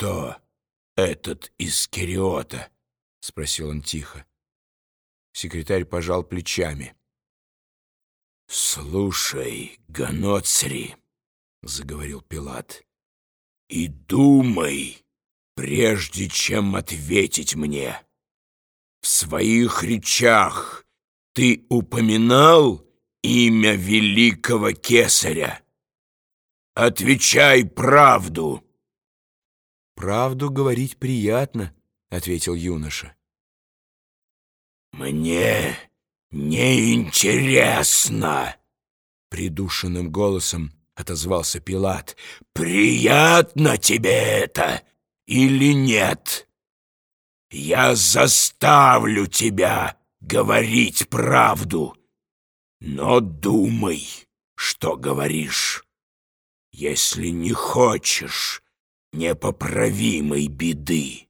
кто этот из Кириота?» — спросил он тихо. Секретарь пожал плечами. «Слушай, Ганоцри», — заговорил Пилат, — «и думай, прежде чем ответить мне. В своих речах ты упоминал имя великого кесаря? Отвечай правду!» «Правду говорить приятно», — ответил юноша. «Мне неинтересно!» Придушенным голосом отозвался Пилат. «Приятно тебе это или нет? Я заставлю тебя говорить правду, но думай, что говоришь. Если не хочешь непоправимой беды».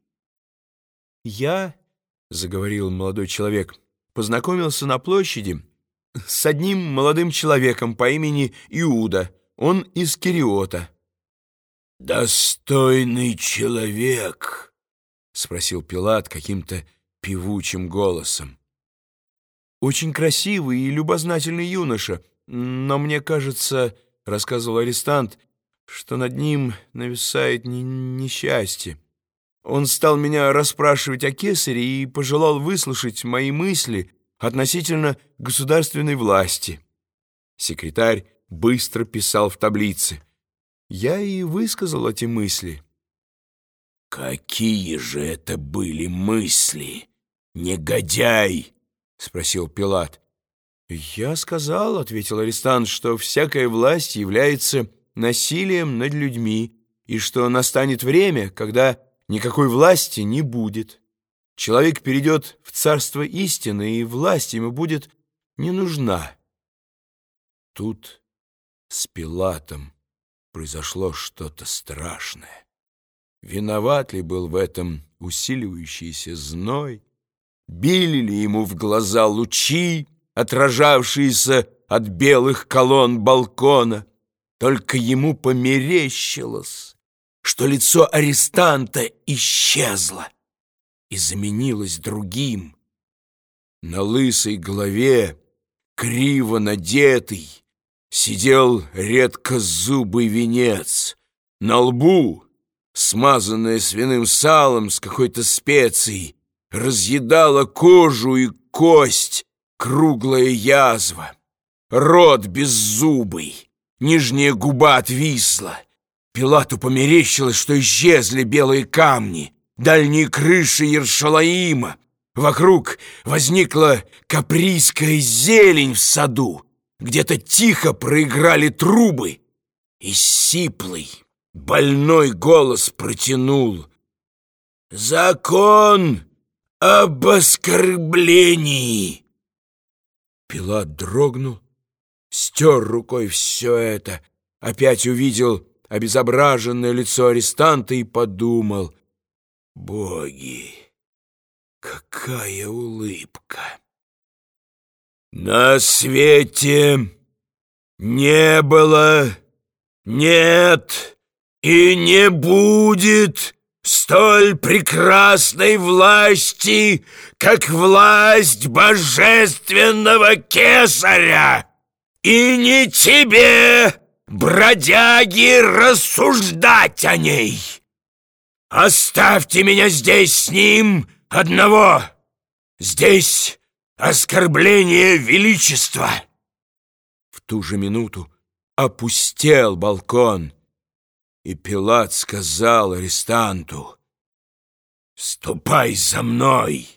«Я, — заговорил молодой человек, — познакомился на площади с одним молодым человеком по имени Иуда. Он из Кириота». «Достойный человек?» — спросил Пилат каким-то певучим голосом. «Очень красивый и любознательный юноша, но мне кажется, — рассказывал арестант, — что над ним нависает несчастье. Он стал меня расспрашивать о кесаре и пожелал выслушать мои мысли относительно государственной власти». Секретарь быстро писал в таблице — я и высказал эти мысли. «Какие же это были мысли, негодяй?» — спросил Пилат. «Я сказал, — ответил арестант, — что всякая власть является насилием над людьми, и что настанет время, когда никакой власти не будет. Человек перейдет в царство истины, и власть ему будет не нужна». Тут с Пилатом произошло что-то страшное. Виноват ли был в этом усиливающийся зной? Били ли ему в глаза лучи, отражавшиеся от белых колонн балкона? Только ему померещилось, что лицо арестанта исчезло и заменилось другим. На лысой голове, криво надетый, сидел редкозубый венец. На лбу, смазанная свиным салом с какой-то специей, разъедала кожу и кость круглая язва. Рот беззубый, нижняя губа отвисла. Пилату померещилось, что исчезли белые камни, дальние крыши Ершалаима. Вокруг возникла каприйская зелень в саду, где-то тихо проиграли трубы, и сиплый, больной голос протянул. «Закон об оскорблении!» Пилат дрогнул, стер рукой все это, опять увидел обезображенное лицо арестанта и подумал, «Боги, какая улыбка!» На свете не было, нет и не будет столь прекрасной власти, как власть божественного кесаря. И не тебе, бродяги, рассуждать о ней. Оставьте меня здесь с ним одного. Здесь оскорбление величества!» В ту же минуту опустел балкон, и Пилат сказал арестанту, «Ступай за мной!»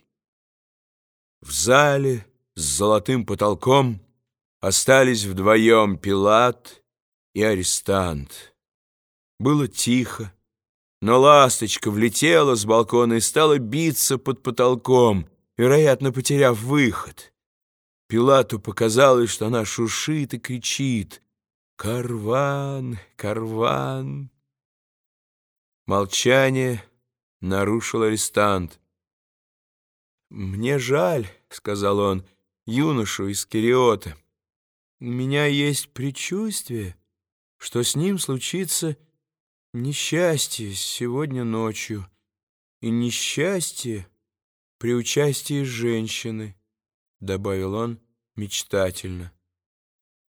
В зале с золотым потолком остались вдвоем Пилат и арестант. Было тихо, но ласточка влетела с балкона и стала биться под потолком — вероятно, потеряв выход. Пилату показалось, что она шушит и кричит «Карван! Карван!». Молчание нарушил арестант. «Мне жаль», — сказал он, — «юношу из Кириота. У меня есть предчувствие, что с ним случится несчастье сегодня ночью и несчастье при участии женщины», — добавил он мечтательно.